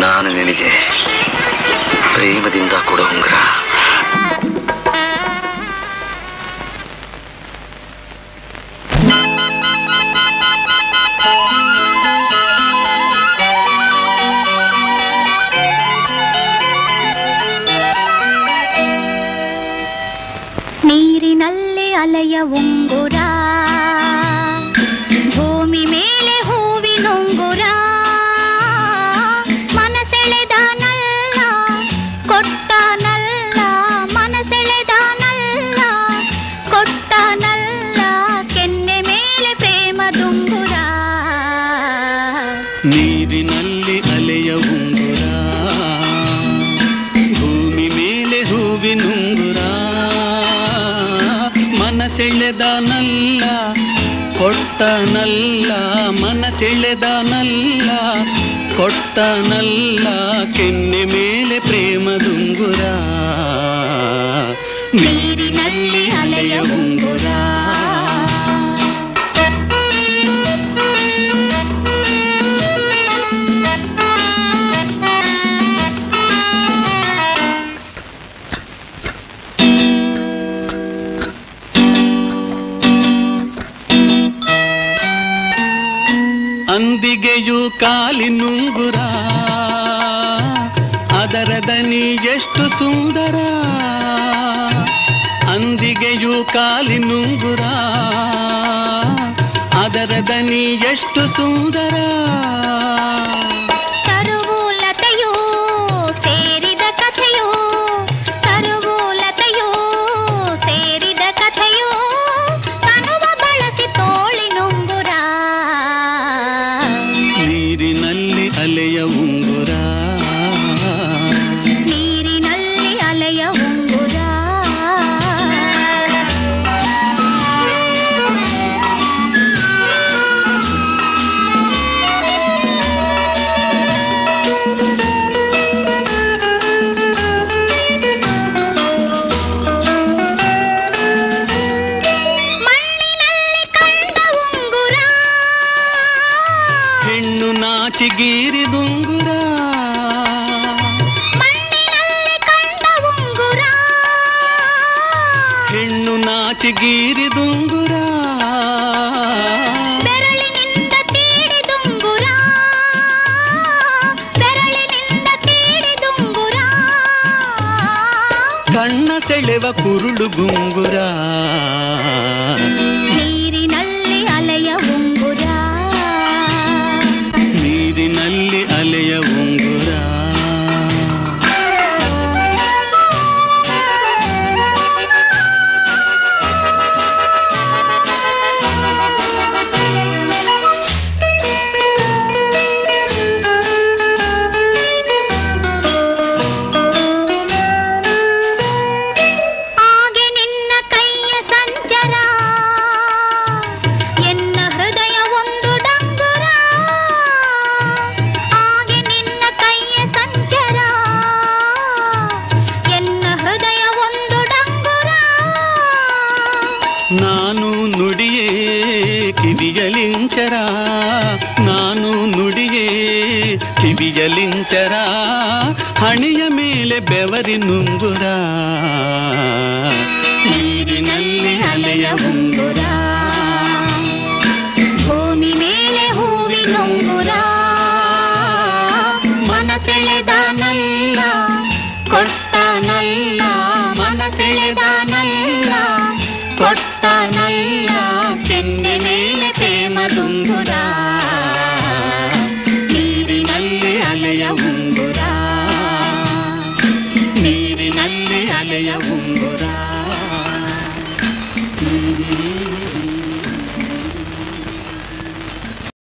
ನಾನು ನಿನಗೆ ಪ್ರೇಮದಿಂದ ಕೊಡೋ ಉಂಗುರ ನೀರಿನಲ್ಲಿ ಅಲೆಯ ಉಂಗುರ ಭೂಮಿ ಮೇಲೆ ಮನಸೆಳೆದನಲ್ಲ ಕೊಟ್ಟನಲ್ಲ ಮನಸೆಳೆದನಲ್ಲ ಕೊಟ್ಟನಲ್ಲ ಕೆನ್ನೆ ಮೇಲೆ ಪ್ರೇಮದುಂಗುರ ನೀರಿನಲ್ಲಿ ಅಲೆಯ ಉಂಗುರ. ಅಂದಿಗೆಯು ಕಾಲಿನುಂಗುರ ಅದರ ದನಿ ಎಷ್ಟು ಸುಂದರ. ಅಂದಿಗೆಯು ಕಾಲಿನುಂಗುರ ಅದರ ದನಿ ಎಷ್ಟು ಸುಂದರ. ನಾಚಿಗೀರಿದುಂಗುರ ಮಣ್ಣಿನಲ್ಲಿ ಕಂಡ ಉಂಗುರ ಹೆಣ್ಣು ನಾಚಿಗೀರಿದುಂಗುರ ಬೆರಳಿನಿಂದ ತೀಡಿದುಂಗುರ ಬೆರಳಿನಿಂದ ತೀಡಿದುಂಗುರ ಕಣ್ಣ ಸೆಳೆವ ಕುರುಳು ಗುಂಗುರ ನಾನು ನುಡಿಯೇ ಕಿವಿಯಲಿಂಚರ ನಾನು ನುಡಿಯೇ ಕಿವಿಯಲಿಂಚರ ಹಣೆಯ ಮೇಲೆ ಬೆವರಿನುಂಗುರ ನೀರಿನಲ್ಲಿ ಅಲೆಯ ಉಂಗುರ ಪ್ರೇಮದುಂಗುರ ನೀರಿನಲ್ಲಿ ಅಲೆಯ ಉಂಗುರ ನೀರಿನಲ್ಲಿ ಅಲೆಯ ಉಂಗುರ